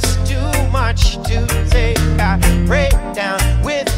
there's too much to take. I break down with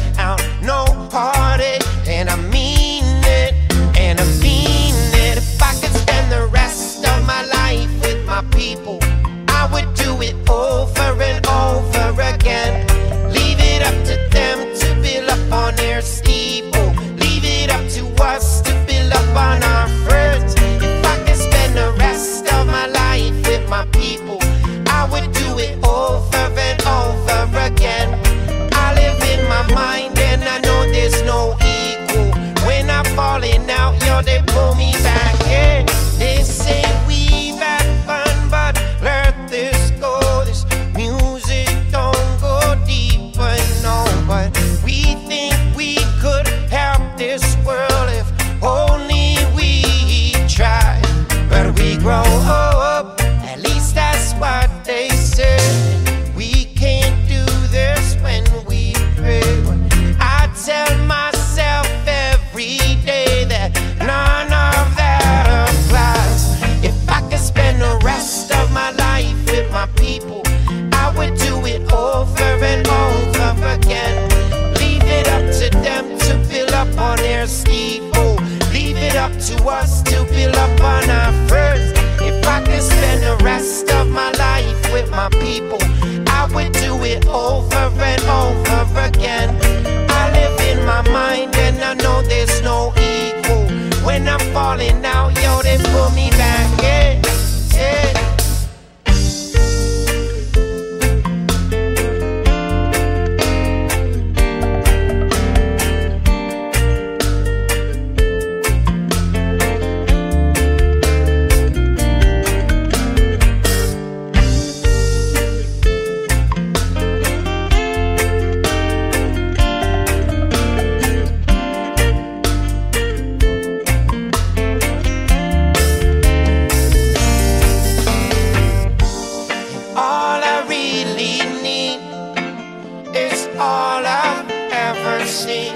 see.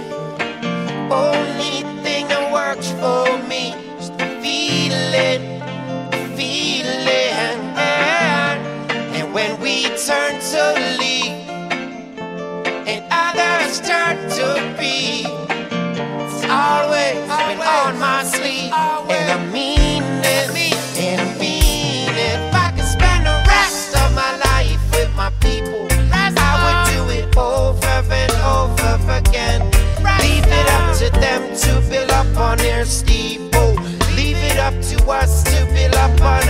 Only thing that works for me is the feeling, the feeling. And when we turn to thirsty. Leave it up to us to fill up our